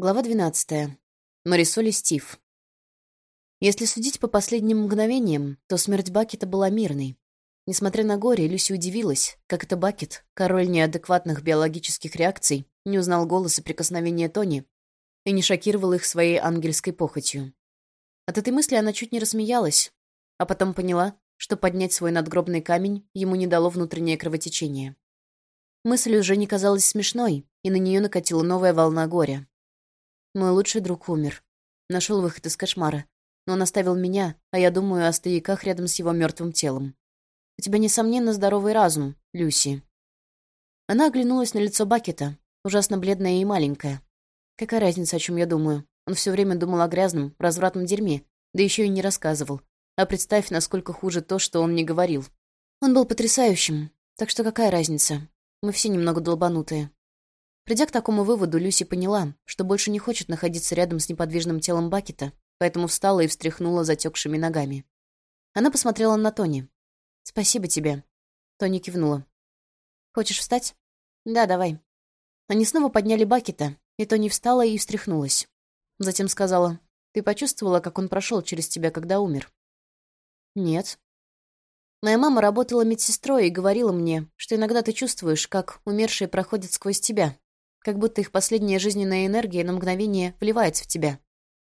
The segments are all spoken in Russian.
Глава 12. Марисоль и Стив. Если судить по последним мгновениям, то смерть Бакета была мирной. Несмотря на горе, Люси удивилась, как это Бакет, король неадекватных биологических реакций, не узнал голос и прикосновения Тони и не шокировал их своей ангельской похотью. От этой мысли она чуть не рассмеялась, а потом поняла, что поднять свой надгробный камень ему не дало внутреннее кровотечение. Мысль уже не казалась смешной, и на нее накатила новая волна горя. Мой лучший друг умер. Нашел выход из кошмара. Но он оставил меня, а я думаю о стояках рядом с его мертвым телом. У тебя, несомненно, здоровый разум, Люси. Она оглянулась на лицо Бакета, ужасно бледное и маленькое. Какая разница, о чем я думаю? Он все время думал о грязном, развратном дерьме, да еще и не рассказывал. А представь, насколько хуже то, что он не говорил. Он был потрясающим, так что какая разница? Мы все немного долбанутые. Придя к такому выводу, Люси поняла, что больше не хочет находиться рядом с неподвижным телом Бакета, поэтому встала и встряхнула затекшими ногами. Она посмотрела на Тони. «Спасибо тебе». Тони кивнула. «Хочешь встать?» «Да, давай». Они снова подняли Бакета, и Тони встала и встряхнулась. Затем сказала, «Ты почувствовала, как он прошел через тебя, когда умер?» «Нет». Моя мама работала медсестрой и говорила мне, что иногда ты чувствуешь, как умершие проходят сквозь тебя, как будто их последняя жизненная энергия на мгновение вливается в тебя.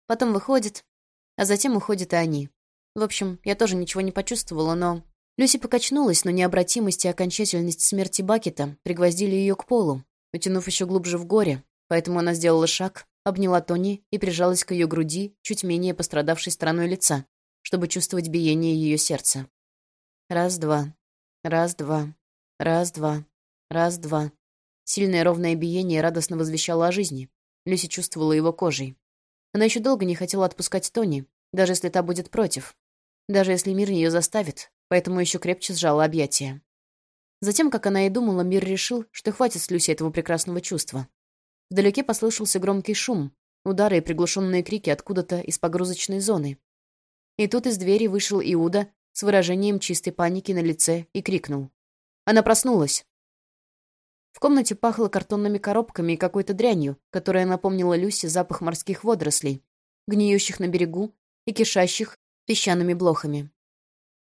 Потом выходит, а затем уходят и они. В общем, я тоже ничего не почувствовала, но... Люси покачнулась, но необратимость и окончательность смерти Бакета пригвоздили ее к полу, утянув еще глубже в горе, поэтому она сделала шаг, обняла Тони и прижалась к ее груди, чуть менее пострадавшей стороной лица, чтобы чувствовать биение ее сердца. Раз-два, раз-два, раз-два, раз-два. Сильное ровное биение радостно возвещало о жизни. Люси чувствовала его кожей. Она еще долго не хотела отпускать Тони, даже если та будет против. Даже если мир ее заставит, поэтому еще крепче сжала объятия. Затем, как она и думала, мир решил, что хватит с Люси этого прекрасного чувства. Вдалеке послышался громкий шум, удары и приглушенные крики откуда-то из погрузочной зоны. И тут из двери вышел Иуда с выражением чистой паники на лице и крикнул. Она проснулась. В комнате пахло картонными коробками и какой-то дрянью, которая напомнила Люсе запах морских водорослей, гниющих на берегу и кишащих песчаными блохами.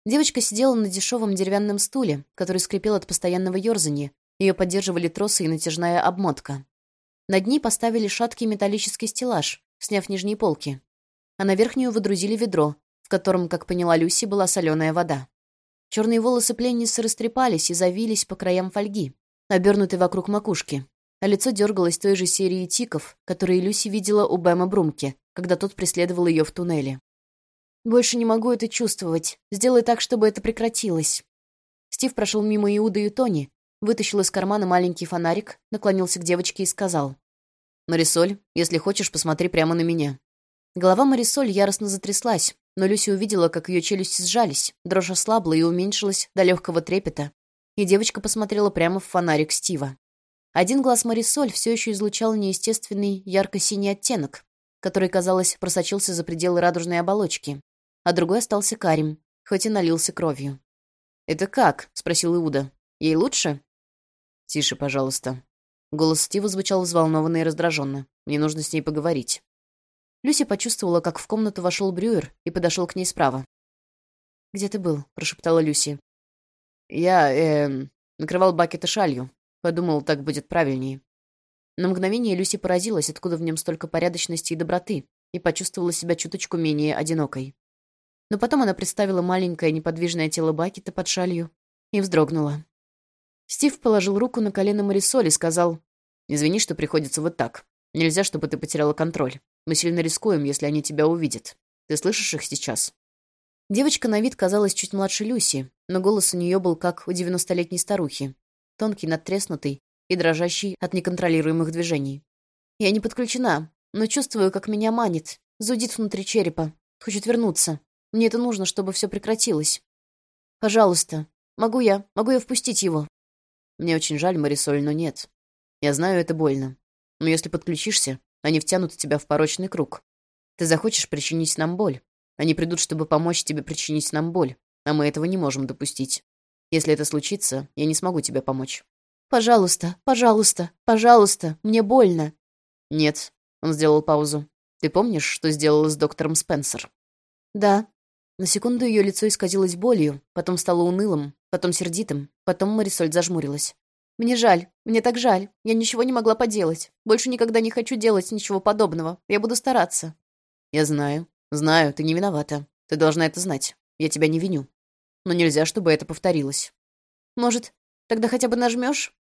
Девочка сидела на дешевом деревянном стуле, который скрипел от постоянного ерзания. Ее поддерживали тросы и натяжная обмотка. Над ней поставили шаткий металлический стеллаж, сняв нижние полки. А на верхнюю выдрузили ведро, в котором, как поняла Люси, была соленая вода. Черные волосы пленницы растрепались и завились по краям фольги, обернутый вокруг макушки, а лицо дергалось той же серии тиков, которые Люси видела у Бэма Брумки, когда тот преследовал ее в туннеле. «Больше не могу это чувствовать. Сделай так, чтобы это прекратилось». Стив прошел мимо Иуда и Тони, вытащил из кармана маленький фонарик, наклонился к девочке и сказал. «Марисоль, если хочешь, посмотри прямо на меня». Голова Марисоль яростно затряслась, но Люси увидела, как ее челюсти сжались, дрожь ослабла и уменьшилась до легкого трепета, и девочка посмотрела прямо в фонарик Стива. Один глаз Марисоль все еще излучал неестественный ярко-синий оттенок, который, казалось, просочился за пределы радужной оболочки, а другой остался карим, хоть и налился кровью. «Это как?» — спросил Иуда. «Ей лучше?» «Тише, пожалуйста». Голос Стива звучал взволнованно и раздраженно. «Мне нужно с ней поговорить». Люси почувствовала, как в комнату вошел Брюер и подошел к ней справа. «Где ты был?» — прошептала Люси. Я, э, накрывал бакеты шалью. Подумал, так будет правильнее. На мгновение Люси поразилась, откуда в нем столько порядочности и доброты, и почувствовала себя чуточку менее одинокой. Но потом она представила маленькое неподвижное тело Бакета под шалью и вздрогнула. Стив положил руку на колено Марисоль и сказал, «Извини, что приходится вот так. Нельзя, чтобы ты потеряла контроль. Мы сильно рискуем, если они тебя увидят. Ты слышишь их сейчас?» Девочка на вид казалась чуть младше Люси, но голос у нее был как у девяностолетней старухи. Тонкий, надтреснутый и дрожащий от неконтролируемых движений. Я не подключена, но чувствую, как меня манит, зудит внутри черепа, хочет вернуться. Мне это нужно, чтобы все прекратилось. Пожалуйста, могу я, могу я впустить его? Мне очень жаль, Марисоль, но нет. Я знаю, это больно. Но если подключишься, они втянут тебя в порочный круг. Ты захочешь причинить нам боль. Они придут, чтобы помочь тебе причинить нам боль, а мы этого не можем допустить. Если это случится, я не смогу тебе помочь. Пожалуйста, пожалуйста, пожалуйста, мне больно. Нет, Он сделал паузу. «Ты помнишь, что сделала с доктором Спенсер?» «Да». На секунду ее лицо исказилось болью, потом стало унылым, потом сердитым, потом Марисоль зажмурилась. «Мне жаль, мне так жаль. Я ничего не могла поделать. Больше никогда не хочу делать ничего подобного. Я буду стараться». «Я знаю. Знаю, ты не виновата. Ты должна это знать. Я тебя не виню. Но нельзя, чтобы это повторилось». «Может, тогда хотя бы нажмешь?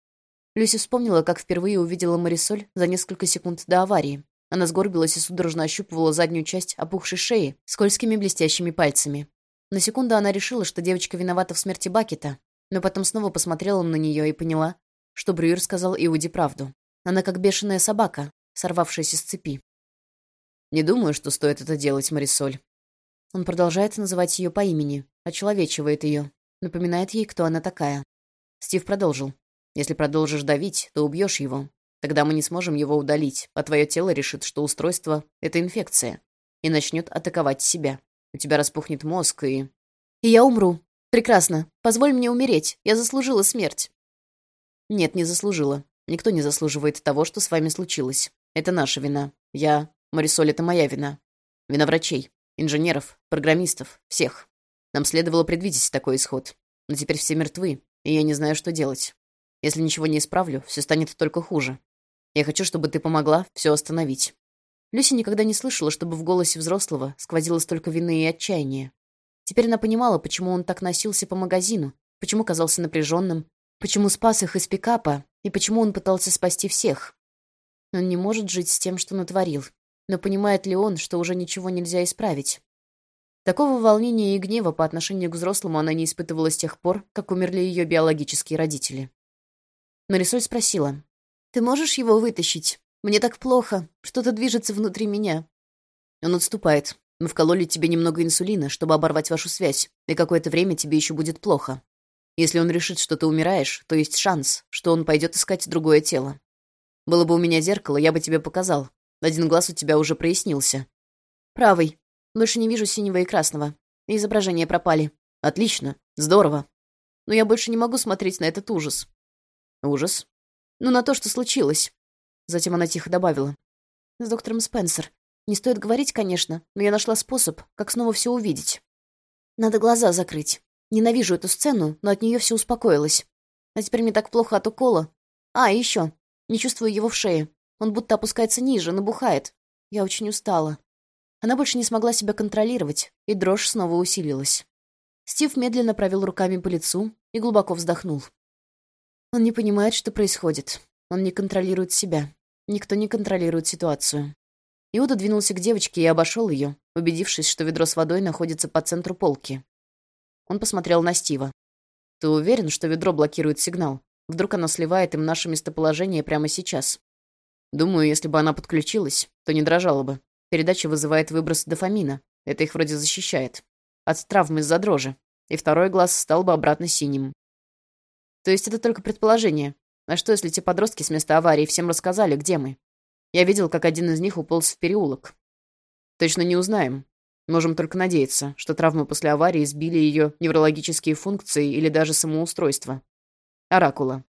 Люси вспомнила, как впервые увидела Марисоль за несколько секунд до аварии. Она сгорбилась и судорожно ощупывала заднюю часть опухшей шеи скользкими блестящими пальцами. На секунду она решила, что девочка виновата в смерти Бакета, но потом снова посмотрела на нее и поняла, что Брюер сказал Иуде правду. Она как бешеная собака, сорвавшаяся с цепи. «Не думаю, что стоит это делать, Марисоль». Он продолжает называть ее по имени, очеловечивает ее, напоминает ей, кто она такая. Стив продолжил. «Если продолжишь давить, то убьешь его. Тогда мы не сможем его удалить, а твое тело решит, что устройство — это инфекция, и начнет атаковать себя. У тебя распухнет мозг, и... И я умру. Прекрасно. Позволь мне умереть. Я заслужила смерть. Нет, не заслужила. Никто не заслуживает того, что с вами случилось. Это наша вина. Я... Марисоль, это моя вина. Вина врачей, инженеров, программистов, всех. Нам следовало предвидеть такой исход. Но теперь все мертвы, и я не знаю, что делать. Если ничего не исправлю, все станет только хуже. Я хочу, чтобы ты помогла все остановить». Люси никогда не слышала, чтобы в голосе взрослого сквозило столько вины и отчаяния. Теперь она понимала, почему он так носился по магазину, почему казался напряженным, почему спас их из пикапа и почему он пытался спасти всех. Он не может жить с тем, что натворил. Но понимает ли он, что уже ничего нельзя исправить? Такого волнения и гнева по отношению к взрослому она не испытывала с тех пор, как умерли ее биологические родители. Марисоль спросила, «Ты можешь его вытащить? Мне так плохо. Что-то движется внутри меня». Он отступает. Мы вкололи тебе немного инсулина, чтобы оборвать вашу связь, и какое-то время тебе еще будет плохо. Если он решит, что ты умираешь, то есть шанс, что он пойдет искать другое тело. Было бы у меня зеркало, я бы тебе показал. Один глаз у тебя уже прояснился. Правый. Больше не вижу синего и красного. Изображения пропали. Отлично. Здорово. Но я больше не могу смотреть на этот ужас. Ужас. Ну, на то, что случилось. Затем она тихо добавила. С доктором Спенсер. Не стоит говорить, конечно, но я нашла способ, как снова все увидеть. Надо глаза закрыть. Ненавижу эту сцену, но от нее все успокоилось. А теперь мне так плохо от укола. А, еще. Не чувствую его в шее. Он будто опускается ниже, набухает. Я очень устала. Она больше не смогла себя контролировать, и дрожь снова усилилась. Стив медленно провел руками по лицу и глубоко вздохнул. Он не понимает, что происходит. Он не контролирует себя. Никто не контролирует ситуацию. Иуда двинулся к девочке и обошел ее, убедившись, что ведро с водой находится по центру полки. Он посмотрел на Стива. «Ты уверен, что ведро блокирует сигнал? Вдруг оно сливает им наше местоположение прямо сейчас?» «Думаю, если бы она подключилась, то не дрожала бы. Передача вызывает выброс дофамина. Это их вроде защищает. От травмы из-за дрожи. И второй глаз стал бы обратно синим. То есть это только предположение. А что, если те подростки с места аварии всем рассказали, где мы? Я видел, как один из них уполз в переулок. Точно не узнаем. Можем только надеяться, что травмы после аварии сбили ее неврологические функции или даже самоустройство. Оракула.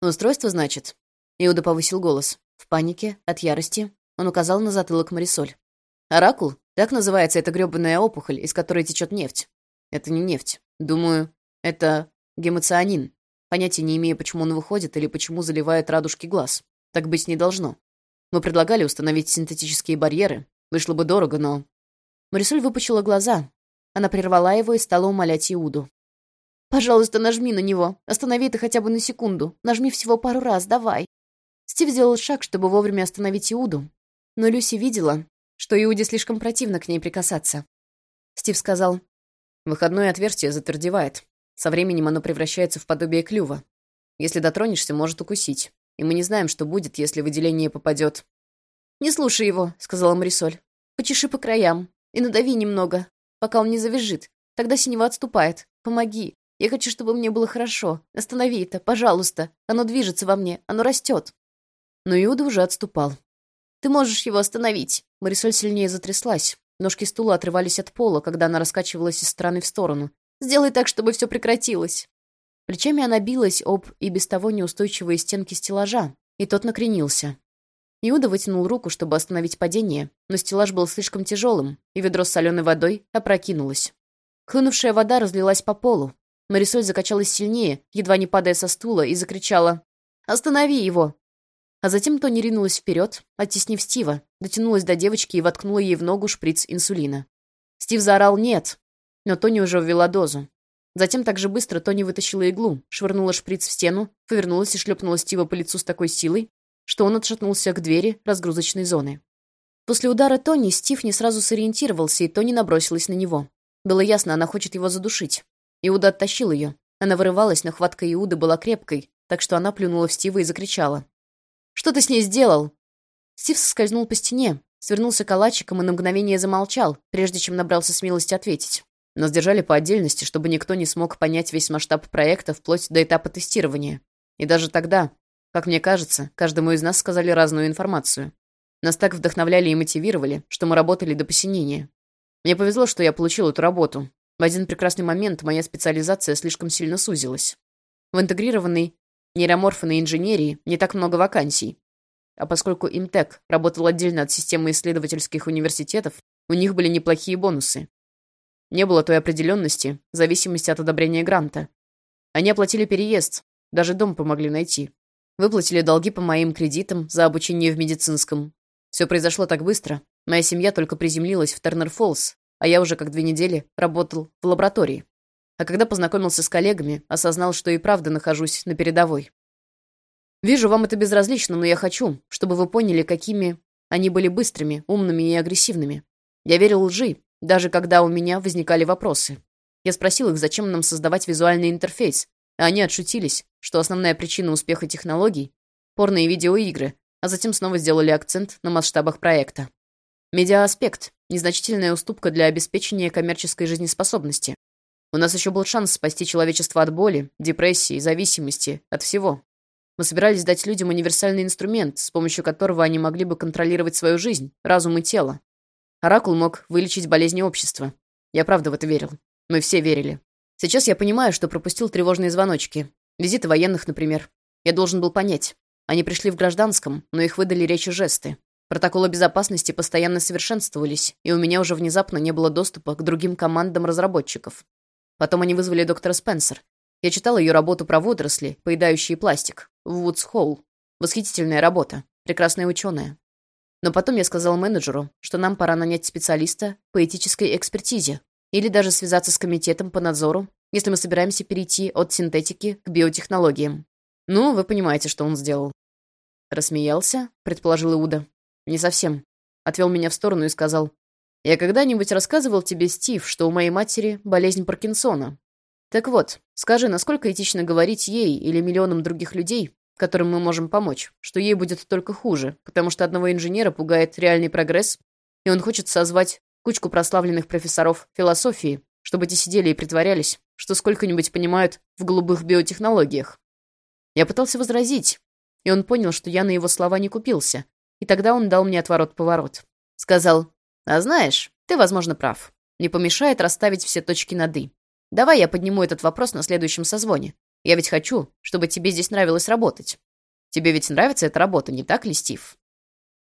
Устройство, значит? Иуда повысил голос. В панике, от ярости, он указал на затылок Марисоль. Оракул? Так называется эта грёбаная опухоль, из которой течет нефть. Это не нефть. Думаю, это гемоцианин. Понятия не имея, почему он выходит или почему заливает радужки глаз. Так быть не должно. Мы предлагали установить синтетические барьеры. Вышло бы дорого, но... Марисоль выпучила глаза. Она прервала его и стала умолять Иуду. «Пожалуйста, нажми на него. Останови это хотя бы на секунду. Нажми всего пару раз, давай». Стив сделал шаг, чтобы вовремя остановить Иуду. Но Люси видела, что Иуде слишком противно к ней прикасаться. Стив сказал, «Выходное отверстие затвердевает. Со временем оно превращается в подобие клюва. Если дотронешься, может укусить. И мы не знаем, что будет, если выделение попадет. «Не слушай его», — сказала Марисоль. «Почеши по краям и надави немного, пока он не завяжет. Тогда синева отступает. Помоги. Я хочу, чтобы мне было хорошо. Останови это, пожалуйста. Оно движется во мне, оно растет». Но Иуда уже отступал. «Ты можешь его остановить». Марисоль сильнее затряслась. Ножки стула отрывались от пола, когда она раскачивалась из стороны в сторону. Сделай так, чтобы все прекратилось». Плечами она билась об и без того неустойчивые стенки стеллажа, и тот накренился. Иуда вытянул руку, чтобы остановить падение, но стеллаж был слишком тяжелым, и ведро с соленой водой опрокинулось. Хлынувшая вода разлилась по полу. Марисоль закачалась сильнее, едва не падая со стула, и закричала «Останови его!». А затем Тони ринулась вперед, оттеснив Стива, дотянулась до девочки и воткнула ей в ногу шприц инсулина. Стив заорал «Нет!», но Тони уже ввела дозу. Затем так же быстро Тони вытащила иглу, швырнула шприц в стену, повернулась и шлепнула Стива по лицу с такой силой, что он отшатнулся к двери разгрузочной зоны. После удара Тони Стив не сразу сориентировался, и Тони набросилась на него. Было ясно, она хочет его задушить. Иуда оттащил ее. Она вырывалась, но хватка Иуды была крепкой, так что она плюнула в Стива и закричала. «Что ты с ней сделал?» Стив соскользнул по стене, свернулся калачиком и на мгновение замолчал, прежде чем набрался смелости ответить. Нас держали по отдельности, чтобы никто не смог понять весь масштаб проекта вплоть до этапа тестирования. И даже тогда, как мне кажется, каждому из нас сказали разную информацию. Нас так вдохновляли и мотивировали, что мы работали до посинения. Мне повезло, что я получил эту работу. В один прекрасный момент моя специализация слишком сильно сузилась. В интегрированной нейроморфной инженерии не так много вакансий. А поскольку Имтек работал отдельно от системы исследовательских университетов, у них были неплохие бонусы. Не было той определенности, зависимости от одобрения гранта. Они оплатили переезд, даже дом помогли найти. Выплатили долги по моим кредитам за обучение в медицинском. Все произошло так быстро. Моя семья только приземлилась в Тернер-Фоллс, а я уже как две недели работал в лаборатории. А когда познакомился с коллегами, осознал, что и правда нахожусь на передовой. Вижу, вам это безразлично, но я хочу, чтобы вы поняли, какими они были быстрыми, умными и агрессивными. Я верил лжи, даже когда у меня возникали вопросы. Я спросил их, зачем нам создавать визуальный интерфейс, а они отшутились, что основная причина успеха технологий — порно и видеоигры, а затем снова сделали акцент на масштабах проекта. Медиааспект — незначительная уступка для обеспечения коммерческой жизнеспособности. У нас еще был шанс спасти человечество от боли, депрессии, зависимости, от всего. Мы собирались дать людям универсальный инструмент, с помощью которого они могли бы контролировать свою жизнь, разум и тело. Оракул мог вылечить болезни общества. Я правда в это верил. Мы все верили. Сейчас я понимаю, что пропустил тревожные звоночки. Визиты военных, например. Я должен был понять. Они пришли в гражданском, но их выдали речи жесты. Протоколы безопасности постоянно совершенствовались, и у меня уже внезапно не было доступа к другим командам разработчиков. Потом они вызвали доктора Спенсер. Я читал ее работу про водоросли, поедающие пластик, в Вудс Холл. Восхитительная работа. Прекрасная ученая. Но потом я сказал менеджеру, что нам пора нанять специалиста по этической экспертизе, или даже связаться с комитетом по надзору, если мы собираемся перейти от синтетики к биотехнологиям. Ну, вы понимаете, что он сделал. Рассмеялся, предположил Иуда. Не совсем. Отвел меня в сторону и сказал. Я когда-нибудь рассказывал тебе, Стив, что у моей матери болезнь Паркинсона. Так вот, скажи, насколько этично говорить ей или миллионам других людей, которым мы можем помочь, что ей будет только хуже, потому что одного инженера пугает реальный прогресс, и он хочет созвать кучку прославленных профессоров философии, чтобы те сидели и притворялись, что сколько-нибудь понимают в голубых биотехнологиях. Я пытался возразить, и он понял, что я на его слова не купился, и тогда он дал мне отворот-поворот. Сказал, «А знаешь, ты, возможно, прав. Не помешает расставить все точки над «и». Давай я подниму этот вопрос на следующем созвоне. Я ведь хочу, чтобы тебе здесь нравилось работать. Тебе ведь нравится эта работа, не так ли, Стив?»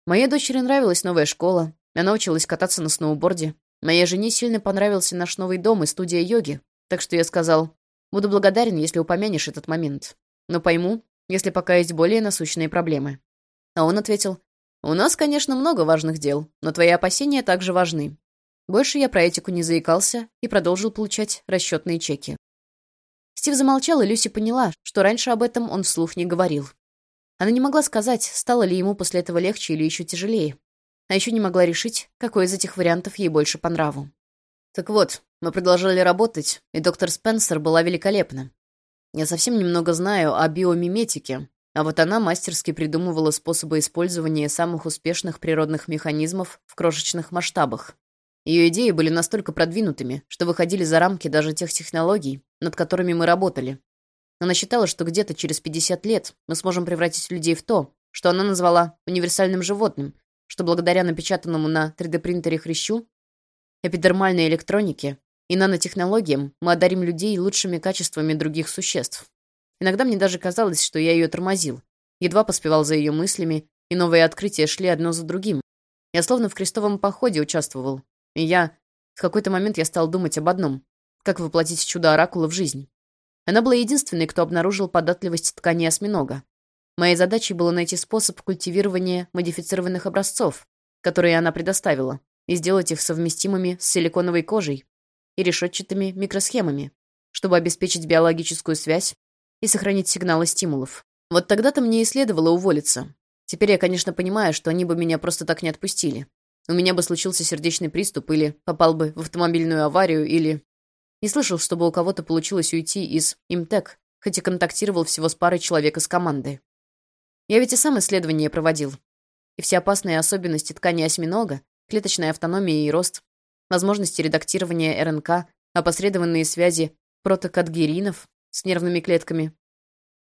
Моей дочери нравилась новая школа, она училась кататься на сноуборде. Моей жене сильно понравился наш новый дом и студия йоги, так что я сказал, буду благодарен, если упомянешь этот момент. Но пойму, если пока есть более насущные проблемы. А он ответил, у нас, конечно, много важных дел, но твои опасения также важны. Больше я про этику не заикался и продолжил получать расчетные чеки. Стив замолчал, и Люси поняла, что раньше об этом он вслух не говорил. Она не могла сказать, стало ли ему после этого легче или еще тяжелее а еще не могла решить, какой из этих вариантов ей больше по нраву. Так вот, мы продолжали работать, и доктор Спенсер была великолепна. Я совсем немного знаю о биомиметике, а вот она мастерски придумывала способы использования самых успешных природных механизмов в крошечных масштабах. Ее идеи были настолько продвинутыми, что выходили за рамки даже тех технологий, над которыми мы работали. Она считала, что где-то через 50 лет мы сможем превратить людей в то, что она назвала универсальным животным, что благодаря напечатанному на 3D-принтере хрящу, эпидермальной электронике и нанотехнологиям мы одарим людей лучшими качествами других существ. Иногда мне даже казалось, что я ее тормозил, едва поспевал за ее мыслями и новые открытия шли одно за другим. Я словно в крестовом походе участвовал. И я... В какой-то момент я стал думать об одном. Как воплотить чудо Оракула в жизнь. Она была единственной, кто обнаружил податливость ткани осьминога. Моей задачей было найти способ культивирования модифицированных образцов, которые она предоставила, и сделать их совместимыми с силиконовой кожей и решетчатыми микросхемами, чтобы обеспечить биологическую связь и сохранить сигналы стимулов. Вот тогда-то мне и следовало уволиться. Теперь я, конечно, понимаю, что они бы меня просто так не отпустили. У меня бы случился сердечный приступ или попал бы в автомобильную аварию или... Не слышал, чтобы у кого-то получилось уйти из Имтек, хоть и контактировал всего с парой человек из команды. Я ведь и сам исследования проводил. И все опасные особенности ткани осьминога, клеточная автономия и рост, возможности редактирования РНК, опосредованные связи протокадгеринов с нервными клетками,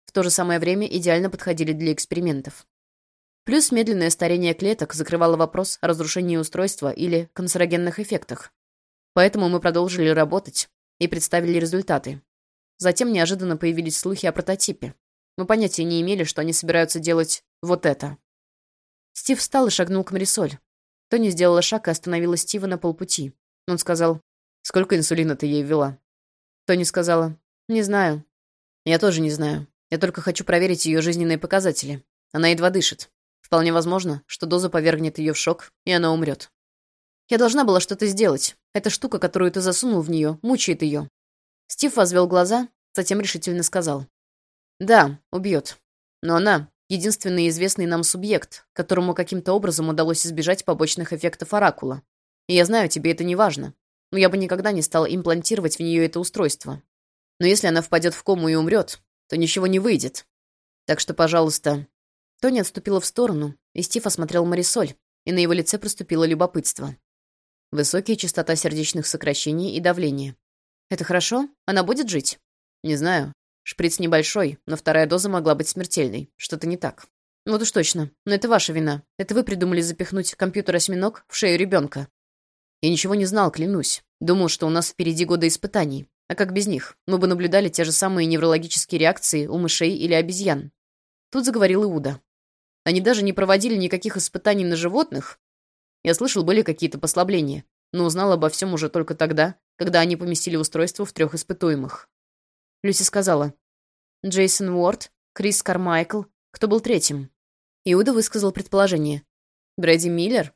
в то же самое время идеально подходили для экспериментов. Плюс медленное старение клеток закрывало вопрос о разрушении устройства или канцерогенных эффектах. Поэтому мы продолжили работать и представили результаты. Затем неожиданно появились слухи о прототипе. Мы понятия не имели, что они собираются делать вот это. Стив встал и шагнул к Марисоль. Тони сделала шаг и остановила Стива на полпути. Он сказал, «Сколько инсулина ты ей ввела?» Тони сказала, «Не знаю». «Я тоже не знаю. Я только хочу проверить ее жизненные показатели. Она едва дышит. Вполне возможно, что доза повергнет ее в шок, и она умрет. Я должна была что-то сделать. Эта штука, которую ты засунул в нее, мучает ее. Стив возвел глаза, затем решительно сказал. Да, убьет. Но она — единственный известный нам субъект, которому каким-то образом удалось избежать побочных эффектов оракула. И я знаю, тебе это не важно. Но я бы никогда не стал имплантировать в нее это устройство. Но если она впадет в кому и умрет, то ничего не выйдет. Так что, пожалуйста...» Тони отступила в сторону, и Стив осмотрел Марисоль, и на его лице проступило любопытство. Высокая частота сердечных сокращений и давления. «Это хорошо? Она будет жить?» «Не знаю. Шприц небольшой, но вторая доза могла быть смертельной. Что-то не так». «Вот уж точно. Но это ваша вина. Это вы придумали запихнуть компьютер-осьминог в шею ребенка. Я ничего не знал, клянусь. Думал, что у нас впереди годы испытаний. А как без них? Мы бы наблюдали те же самые неврологические реакции у мышей или обезьян. Тут заговорил Иуда. Они даже не проводили никаких испытаний на животных. Я слышал, были какие-то послабления, но узнал обо всем уже только тогда, когда они поместили устройство в трех испытуемых. Люси сказала. Джейсон Уорд, Крис Кармайкл. Кто был третьим? Иуда высказал предположение. Брэди Миллер?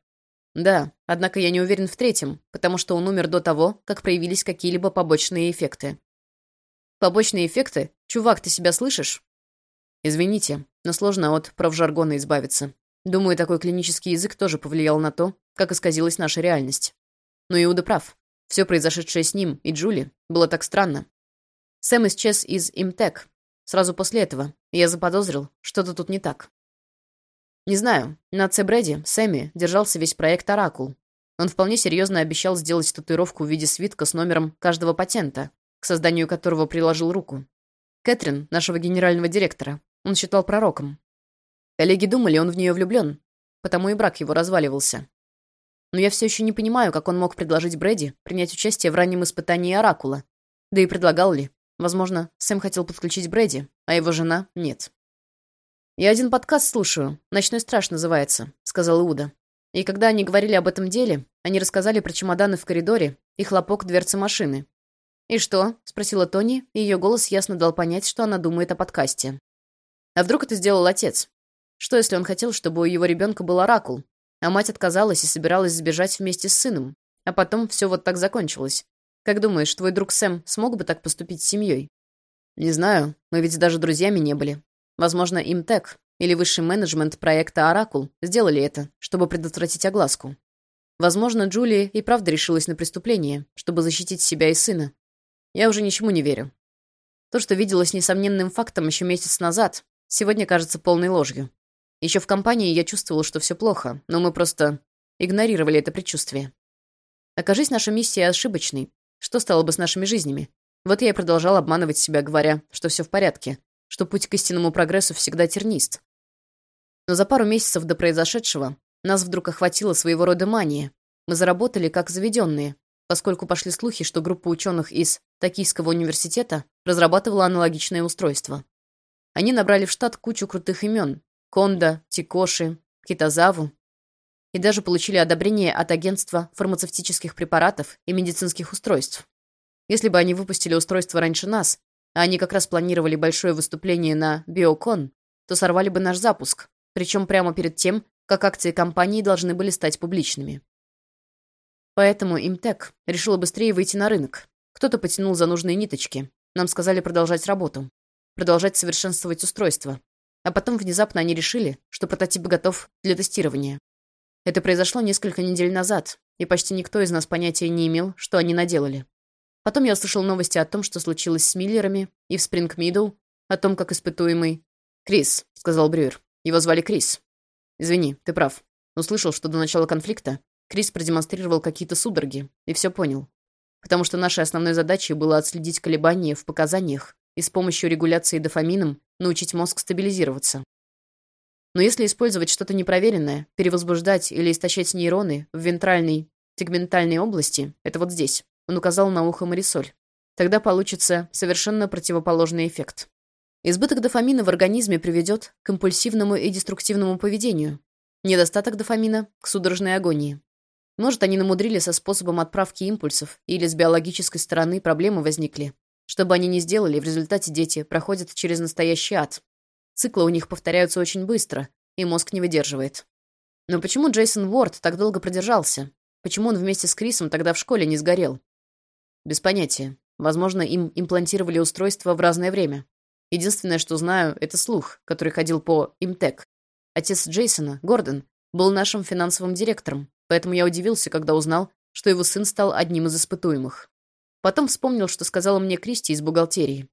Да, однако я не уверен в третьем, потому что он умер до того, как проявились какие-либо побочные эффекты. Побочные эффекты? Чувак, ты себя слышишь? Извините, но сложно от профжаргона избавиться. Думаю, такой клинический язык тоже повлиял на то, как исказилась наша реальность. Но Иуда прав. Все произошедшее с ним и Джули было так странно. Сэм исчез из Имтек. Сразу после этого я заподозрил, что-то тут не так. Не знаю, на Цебреде, Сэмми, держался весь проект «Оракул». Он вполне серьезно обещал сделать татуировку в виде свитка с номером каждого патента, к созданию которого приложил руку. Кэтрин, нашего генерального директора, он считал пророком. Коллеги думали, он в нее влюблен, потому и брак его разваливался. Но я все еще не понимаю, как он мог предложить Брэди принять участие в раннем испытании Оракула. Да и предлагал ли. Возможно, Сэм хотел подключить Брэди, а его жена — нет. «Я один подкаст слушаю. «Ночной страж» называется», — сказал Иуда. И когда они говорили об этом деле, они рассказали про чемоданы в коридоре и хлопок дверцы машины. «И что?» — спросила Тони, и ее голос ясно дал понять, что она думает о подкасте. «А вдруг это сделал отец? Что, если он хотел, чтобы у его ребенка был оракул, а мать отказалась и собиралась сбежать вместе с сыном, а потом все вот так закончилось? Как думаешь, твой друг Сэм смог бы так поступить с семьей?» «Не знаю, мы ведь даже друзьями не были. Возможно, Имтек или высший менеджмент проекта «Оракул» сделали это, чтобы предотвратить огласку. Возможно, Джулия и правда решилась на преступление, чтобы защитить себя и сына. Я уже ничему не верю. То, что виделось несомненным фактом еще месяц назад, сегодня кажется полной ложью. Еще в компании я чувствовал, что все плохо, но мы просто игнорировали это предчувствие. Окажись наша миссия ошибочной, что стало бы с нашими жизнями? Вот я и продолжал обманывать себя, говоря, что все в порядке, что путь к истинному прогрессу всегда тернист. Но за пару месяцев до произошедшего нас вдруг охватила своего рода мания. Мы заработали как заведенные, поскольку пошли слухи, что группа ученых из Токийского университета разрабатывала аналогичное устройство. Они набрали в штат кучу крутых имен — Конда, Тикоши, Китазаву. И даже получили одобрение от агентства фармацевтических препаратов и медицинских устройств. Если бы они выпустили устройство раньше нас, а они как раз планировали большое выступление на Биокон, то сорвали бы наш запуск, причем прямо перед тем, как акции компании должны были стать публичными. Поэтому Имтек решила быстрее выйти на рынок. Кто-то потянул за нужные ниточки. Нам сказали продолжать работу. Продолжать совершенствовать устройство. А потом внезапно они решили, что прототип готов для тестирования. Это произошло несколько недель назад, и почти никто из нас понятия не имел, что они наделали. Потом я услышал новости о том, что случилось с Миллерами и в Спрингмидоу, о том, как испытуемый... «Крис», — сказал Брюер. Его звали Крис. Извини, ты прав. Услышал, что до начала конфликта Крис продемонстрировал какие-то судороги, и все понял. Потому что нашей основной задачей было отследить колебания в показаниях и с помощью регуляции дофамином научить мозг стабилизироваться. Но если использовать что-то непроверенное, перевозбуждать или истощать нейроны в вентральной, тегментальной области, это вот здесь, он указал на ухо Марисоль, тогда получится совершенно противоположный эффект. Избыток дофамина в организме приведет к импульсивному и деструктивному поведению. Недостаток дофамина — к судорожной агонии. Может, они намудрили со способом отправки импульсов, или с биологической стороны проблемы возникли. Что бы они ни сделали, в результате дети проходят через настоящий ад. Циклы у них повторяются очень быстро, и мозг не выдерживает. Но почему Джейсон Уорд так долго продержался? Почему он вместе с Крисом тогда в школе не сгорел? Без понятия. Возможно, им имплантировали устройство в разное время. Единственное, что знаю, это слух, который ходил по Имтек. Отец Джейсона, Гордон, был нашим финансовым директором, поэтому я удивился, когда узнал, что его сын стал одним из испытуемых. Потом вспомнил, что сказала мне Кристи из бухгалтерии.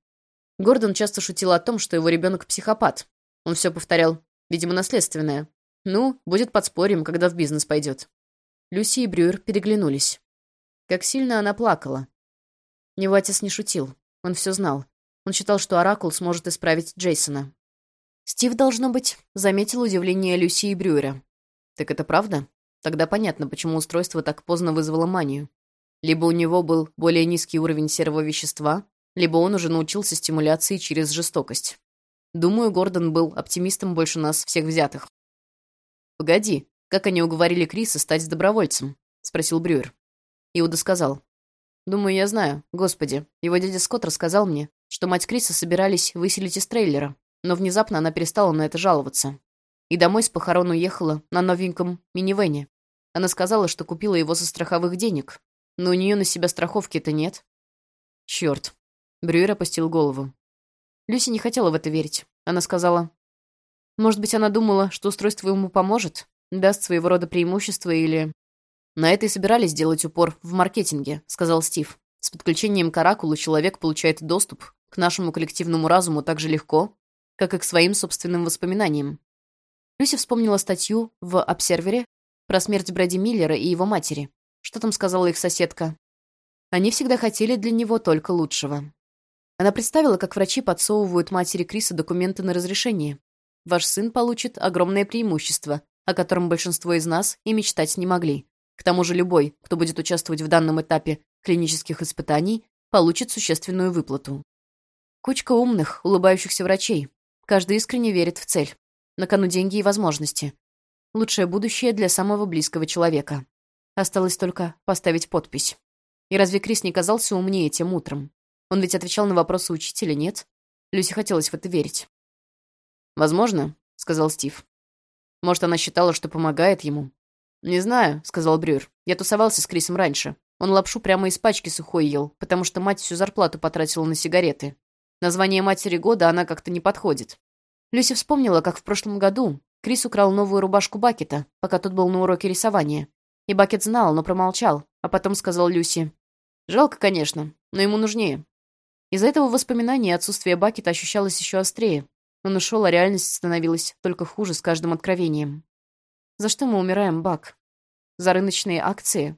Гордон часто шутил о том, что его ребенок психопат. Он все повторял, видимо, наследственное. Ну, будет подспорьем, когда в бизнес пойдет. Люси и Брюер переглянулись. Как сильно она плакала. Отец не шутил. Он все знал. Он считал, что Оракул сможет исправить Джейсона. Стив, должно быть, заметил удивление Люси и Брюера. «Так это правда? Тогда понятно, почему устройство так поздно вызвало манию. Либо у него был более низкий уровень серого вещества, либо он уже научился стимуляции через жестокость. Думаю, Гордон был оптимистом больше нас всех взятых. «Погоди, как они уговорили Криса стать добровольцем?» — спросил Брюер. Иуда сказал. «Думаю, я знаю. Господи, его дядя Скотт рассказал мне, что мать Криса собирались выселить из трейлера, но внезапно она перестала на это жаловаться. И домой с похорон уехала на новеньком минивэне. Она сказала, что купила его со страховых денег, но у нее на себя страховки-то нет. Черт. Брюер опустил голову. Люси не хотела в это верить. Она сказала, может быть, она думала, что устройство ему поможет, даст своего рода преимущество или... На это и собирались сделать упор в маркетинге, сказал Стив. С подключением к Оракулу человек получает доступ к нашему коллективному разуму так же легко, как и к своим собственным воспоминаниям. Люси вспомнила статью в «Обсервере» про смерть Брэди Миллера и его матери. Что там сказала их соседка? Они всегда хотели для него только лучшего. Она представила, как врачи подсовывают матери Криса документы на разрешение. Ваш сын получит огромное преимущество, о котором большинство из нас и мечтать не могли. К тому же любой, кто будет участвовать в данном этапе клинических испытаний, получит существенную выплату. Кучка умных, улыбающихся врачей. Каждый искренне верит в цель. На кону деньги и возможности. Лучшее будущее для самого близкого человека. Осталось только поставить подпись. И разве Крис не казался умнее тем утром? Он ведь отвечал на вопросы учителя, нет? Люси хотелось в это верить. «Возможно», — сказал Стив. «Может, она считала, что помогает ему?» «Не знаю», — сказал Брюер. «Я тусовался с Крисом раньше. Он лапшу прямо из пачки сухой ел, потому что мать всю зарплату потратила на сигареты. Название матери года она как-то не подходит. Люси вспомнила, как в прошлом году Крис украл новую рубашку Бакета, пока тот был на уроке рисования. И Бакет знал, но промолчал, а потом сказал Люси. «Жалко, конечно, но ему нужнее». Из-за этого воспоминания отсутствие Бакета ощущалось еще острее. Он ушел, а реальность становилась только хуже с каждым откровением. «За что мы умираем, Бак? За рыночные акции?»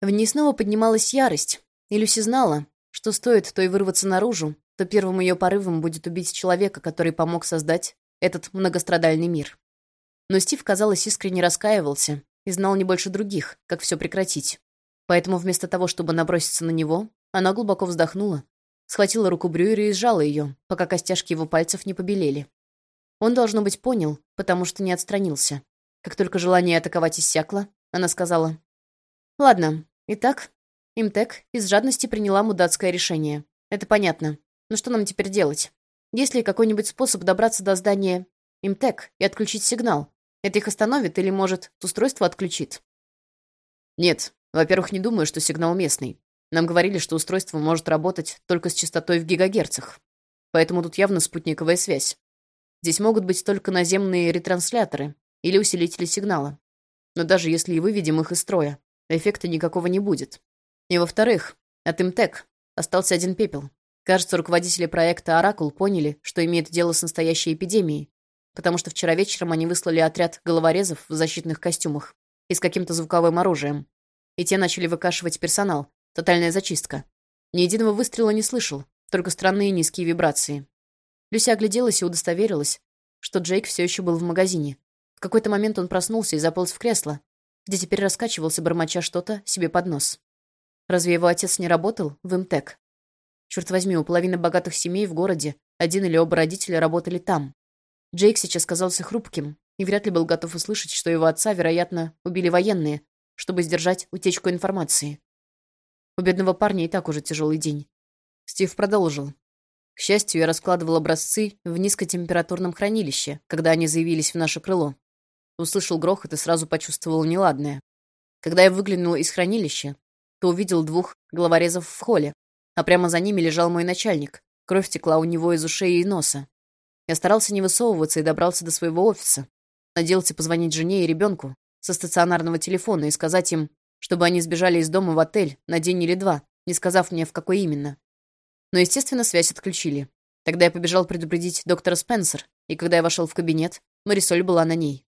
В ней снова поднималась ярость, и Люси знала, что стоит той вырваться наружу, то первым ее порывом будет убить человека, который помог создать этот многострадальный мир. Но Стив, казалось, искренне раскаивался и знал не больше других, как все прекратить. Поэтому вместо того, чтобы наброситься на него, она глубоко вздохнула, схватила руку Брюера и сжала ее, пока костяшки его пальцев не побелели. Он, должно быть, понял, потому что не отстранился. Как только желание атаковать иссякло, она сказала. «Ладно, итак, Имтек из жадности приняла мудацкое решение. Это понятно. Но что нам теперь делать? Есть ли какой-нибудь способ добраться до здания Имтек и отключить сигнал? Это их остановит или, может, устройство отключит?» «Нет. Во-первых, не думаю, что сигнал местный. Нам говорили, что устройство может работать только с частотой в гигагерцах. Поэтому тут явно спутниковая связь. Здесь могут быть только наземные ретрансляторы или усилители сигнала. Но даже если и выведем их из строя, эффекта никакого не будет. И во-вторых, от Имтек остался один пепел. Кажется, руководители проекта «Оракул» поняли, что имеют дело с настоящей эпидемией, потому что вчера вечером они выслали отряд головорезов в защитных костюмах и с каким-то звуковым оружием. И те начали выкашивать персонал. Тотальная зачистка. Ни единого выстрела не слышал, только странные низкие вибрации. Люся огляделась и удостоверилась, что Джейк все еще был в магазине. В какой-то момент он проснулся и заполз в кресло, где теперь раскачивался, бормоча что-то себе под нос. Разве его отец не работал в МТЭК? Черт возьми, у половины богатых семей в городе один или оба родителя работали там. Джейк сейчас казался хрупким и вряд ли был готов услышать, что его отца, вероятно, убили военные, чтобы сдержать утечку информации. У бедного парня и так уже тяжелый день. Стив продолжил. К счастью, я раскладывал образцы в низкотемпературном хранилище, когда они заявились в наше крыло. Услышал грохот и сразу почувствовал неладное. Когда я выглянул из хранилища, то увидел двух головорезов в холле, а прямо за ними лежал мой начальник. Кровь текла у него из ушей и носа. Я старался не высовываться и добрался до своего офиса. Надеялся позвонить жене и ребенку со стационарного телефона и сказать им, чтобы они сбежали из дома в отель на день или два, не сказав мне, в какой именно. Но, естественно, связь отключили. Тогда я побежал предупредить доктора Спенсер, и когда я вошел в кабинет, Марисоль была на ней.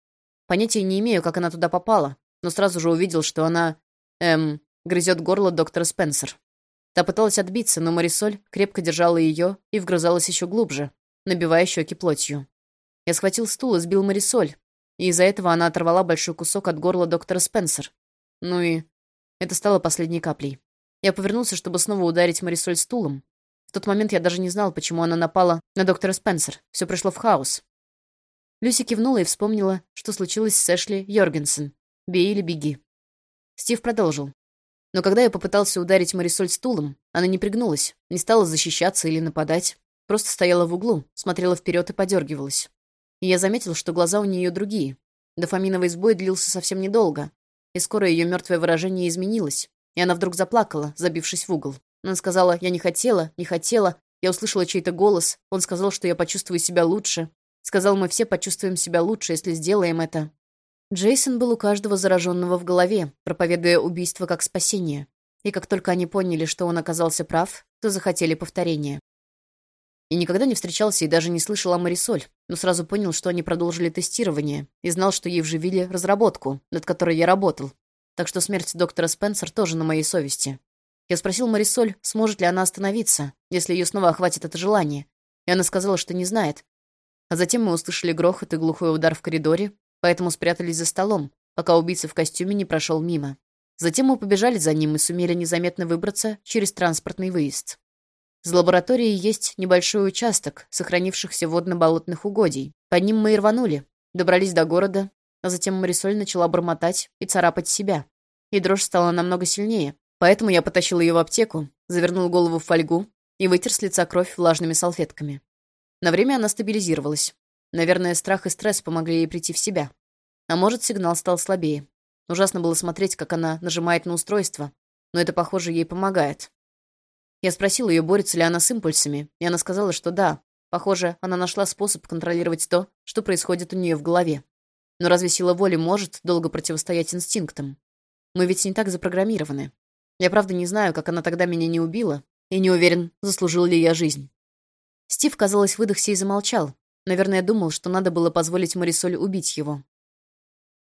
Понятия не имею, как она туда попала, но сразу же увидел, что она, эм, грызет горло доктора Спенсер. Та пыталась отбиться, но Марисоль крепко держала ее и вгрызалась еще глубже, набивая щеки плотью. Я схватил стул и сбил Марисоль, и из-за этого она оторвала большой кусок от горла доктора Спенсер. Ну и это стало последней каплей. Я повернулся, чтобы снова ударить Марисоль стулом, в тот момент я даже не знал, почему она напала на доктора Спенсер. Все пришло в хаос. Люси кивнула и вспомнила, что случилось с Эшли Йоргенсен. «Бей или беги». Стив продолжил. Но когда я попытался ударить Марисоль стулом, она не пригнулась, не стала защищаться или нападать, просто стояла в углу, смотрела вперед и подергивалась. И я заметил, что глаза у нее другие. Дофаминовый сбой длился совсем недолго, и скоро ее мертвое выражение изменилось, и она вдруг заплакала, забившись в угол. Она сказала, я не хотела, не хотела. Я услышала чей-то голос. Он сказал, что я почувствую себя лучше. Сказал, мы все почувствуем себя лучше, если сделаем это. Джейсон был у каждого зараженного в голове, проповедуя убийство как спасение. И как только они поняли, что он оказался прав, то захотели повторения. И никогда не встречался и даже не слышал о Марисоль, но сразу понял, что они продолжили тестирование, и знал, что ей вживили разработку, над которой я работал. Так что смерть доктора Спенсер тоже на моей совести. Я спросил Марисоль, сможет ли она остановиться, если ее снова охватит это желание. И она сказала, что не знает. А затем мы услышали грохот и глухой удар в коридоре, поэтому спрятались за столом, пока убийца в костюме не прошел мимо. Затем мы побежали за ним и сумели незаметно выбраться через транспортный выезд. За лабораторией есть небольшой участок сохранившихся водно-болотных угодий. Под ним мы и рванули, добрались до города, а затем Марисоль начала бормотать и царапать себя. И дрожь стала намного сильнее, Поэтому я потащил ее в аптеку, завернул голову в фольгу и вытер с лица кровь влажными салфетками. На время она стабилизировалась. Наверное, страх и стресс помогли ей прийти в себя. А может, сигнал стал слабее. Ужасно было смотреть, как она нажимает на устройство, но это, похоже, ей помогает. Я спросил ее, борется ли она с импульсами, и она сказала, что да. Похоже, она нашла способ контролировать то, что происходит у нее в голове. Но разве сила воли может долго противостоять инстинктам? Мы ведь не так запрограммированы. Я правда не знаю, как она тогда меня не убила, и не уверен, заслужил ли я жизнь. Стив, казалось, выдохся и замолчал. Наверное, думал, что надо было позволить Марисоль убить его.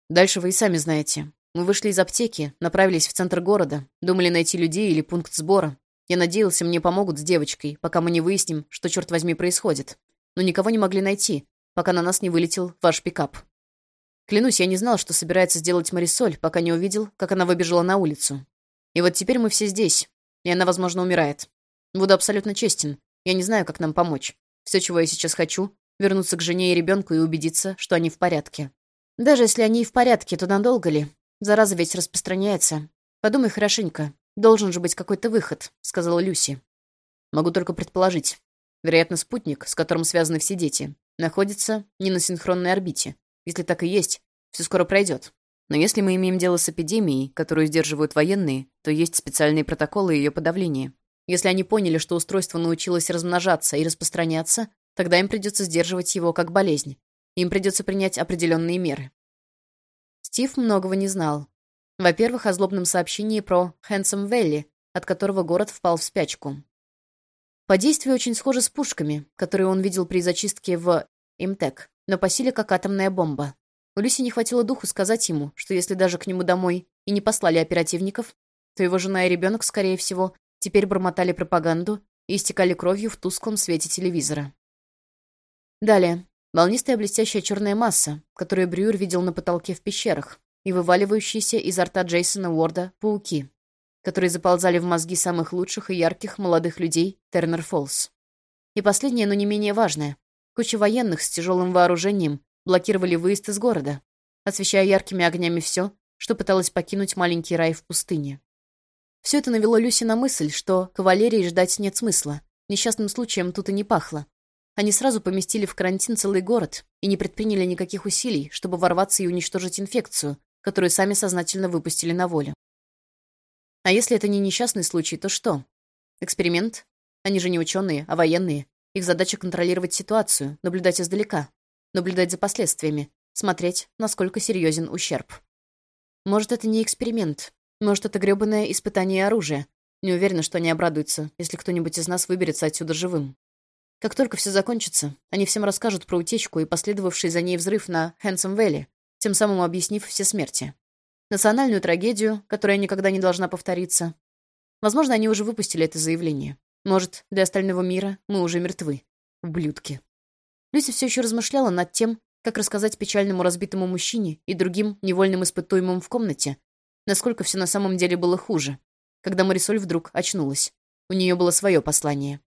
Дальше вы и сами знаете. Мы вышли из аптеки, направились в центр города, думали найти людей или пункт сбора. Я надеялся, мне помогут с девочкой, пока мы не выясним, что, черт возьми, происходит. Но никого не могли найти, пока на нас не вылетел ваш пикап. Клянусь, я не знал, что собирается сделать Марисоль, пока не увидел, как она выбежала на улицу. И вот теперь мы все здесь, и она, возможно, умирает. Буду абсолютно честен. Я не знаю, как нам помочь. Все, чего я сейчас хочу, вернуться к жене и ребенку и убедиться, что они в порядке. Даже если они и в порядке, то надолго ли? Зараза ведь распространяется. Подумай хорошенько. Должен же быть какой-то выход», — сказала Люси. «Могу только предположить. Вероятно, спутник, с которым связаны все дети, находится не на синхронной орбите. Если так и есть, все скоро пройдет. Но если мы имеем дело с эпидемией, которую сдерживают военные, то есть специальные протоколы ее подавления. Если они поняли, что устройство научилось размножаться и распространяться, тогда им придется сдерживать его как болезнь. Им придется принять определенные меры. Стив многого не знал. Во-первых, о злобном сообщении про Хэнсом Велли, от которого город впал в спячку. По действию очень схоже с пушками, которые он видел при зачистке в Имтек, но по силе как атомная бомба. У Люси не хватило духу сказать ему, что если даже к нему домой и не послали оперативников, то его жена и ребенок, скорее всего, теперь бормотали пропаганду и истекали кровью в тусклом свете телевизора. Далее. Волнистая блестящая черная масса, которую Брюер видел на потолке в пещерах, и вываливающиеся изо рта Джейсона Уорда пауки, которые заползали в мозги самых лучших и ярких молодых людей Тернер Фоллс. И последнее, но не менее важное. Куча военных с тяжелым вооружением блокировали выезд из города, освещая яркими огнями все, что пыталось покинуть маленький рай в пустыне. Все это навело Люси на мысль, что кавалерии ждать нет смысла. Несчастным случаем тут и не пахло. Они сразу поместили в карантин целый город и не предприняли никаких усилий, чтобы ворваться и уничтожить инфекцию, которую сами сознательно выпустили на волю. А если это не несчастный случай, то что? Эксперимент? Они же не ученые, а военные. Их задача контролировать ситуацию, наблюдать издалека, наблюдать за последствиями, смотреть, насколько серьезен ущерб. Может, это не эксперимент. Может, это грёбаное испытание оружия. Не уверена, что они обрадуются, если кто-нибудь из нас выберется отсюда живым. Как только все закончится, они всем расскажут про утечку и последовавший за ней взрыв на Хэнсом-Вэлли, тем самым объяснив все смерти. Национальную трагедию, которая никогда не должна повториться. Возможно, они уже выпустили это заявление. Может, для остального мира мы уже мертвы. Ублюдки. Люся все еще размышляла над тем, как рассказать печальному разбитому мужчине и другим невольным испытуемым в комнате, насколько все на самом деле было хуже, когда Марисоль вдруг очнулась. У нее было свое послание.